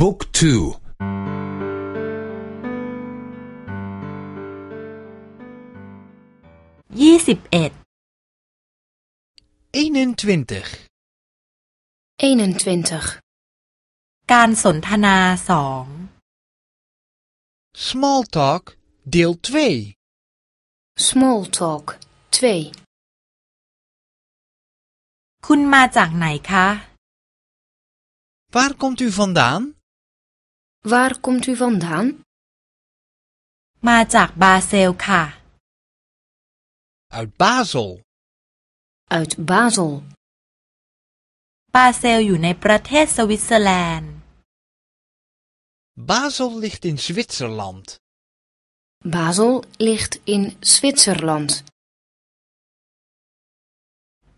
บุ๊กทู ยี่สิบเอ็ด 21. 21. การสนทนาสอง Small Talk, deel 2. Small talk 2. คุณมาจากไหนคะ Waar komt u vandaan? Waar komt u vandaan? มาจากบาเซลค่ะ Uit Basel. Uit Basel. บาเซลอยู่ในประเทศสวิตเซอร์แลนด์ Basel ligt in Zwitserland. Basel ligt in Zwitserland.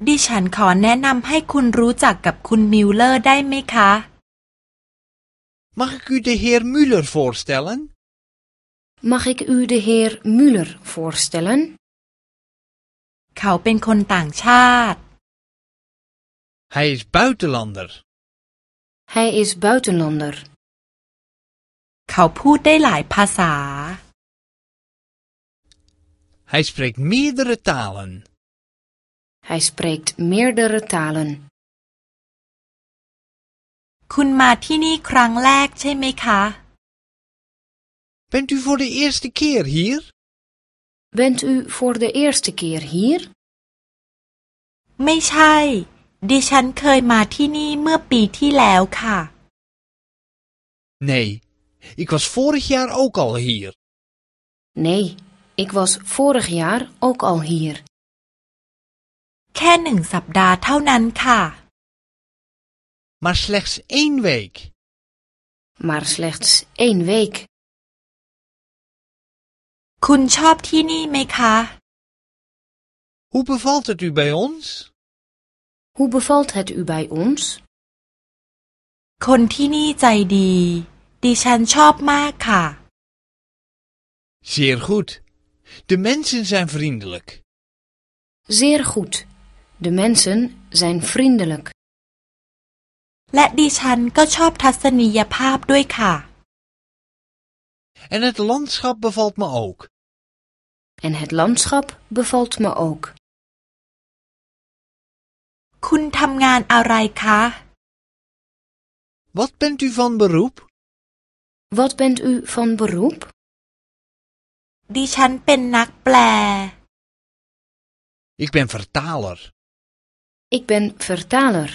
ดิฉันขอแนะนำให้คุณรู้จักกับคุณมิลเลอร์ได้ไหมคะ Mag ik u de heer Müller voorstellen? Mag ik u de heer Müller voorstellen? เขาเป็นคนต่างชาติ Hij is buitenlander. Hij is buitenlander. เขาพูดได้หลายภาษา Hij spreekt meerdere talen. Hij spreekt meerdere talen. คุณมาที่นี่ครั้งแรกใช่ไหมคะ Bent u voor de eerste keer hier? Bent u voor de eerste keer hier? ไม่ใช่ ดิฉันเคยมาที่นี่เมื่อปีที่แล้วค่ะ Nee, ik was vorig jaar ook al hier. Nee, ik was vorig jaar ook al hier. แค่หนึ่งสัปดาห์เท่านั้นค่ะ Maar slechts één week. Maar slechts één week. คุณชอบที่นี่ไหมคะ Hoe bevalt het u bij ons? Hoe bevalt het u bij ons? คนที่นี่ใจดี ดิฉันชอบมากค่ะ Zeer goed. De mensen zijn vriendelijk. Zeer goed. De mensen zijn vriendelijk. และดิฉันก็ชอบทัศนียภาพด้วยค่ะ En het landschap bevalt me ook. En het landschap bevalt me ook. คุณทำงานอะไรคะ Wat bent u van beroep? Wat bent u van beroep? ดิฉันเป็นนักแปล Ik ben vertaler. Ik ben vertaler.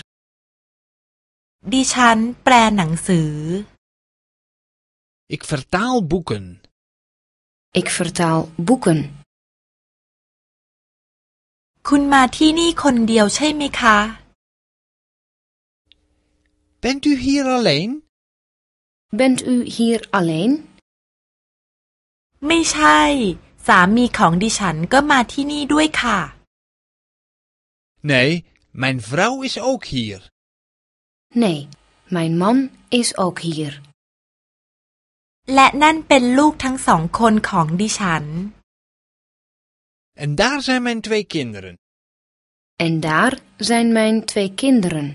ดิฉันแปลหนังสือ Ik vertaal boeken. Ik vertaal boeken. คุณมาที่นี่คนเดียวใช่ไหมคะ Bent u hier alleen? Bent u hier alleen? ไม่ใช่ สามีของดิฉันก็มาที่นี่ด้วยค่ะ Nee, mijn vrouw is ook hier. Nee, mijn man is ook hier. และนั่นเป็นลูกทั้งสองคนของดิฉัน En daar zijn mijn twee kinderen. En daar zijn mijn twee kinderen.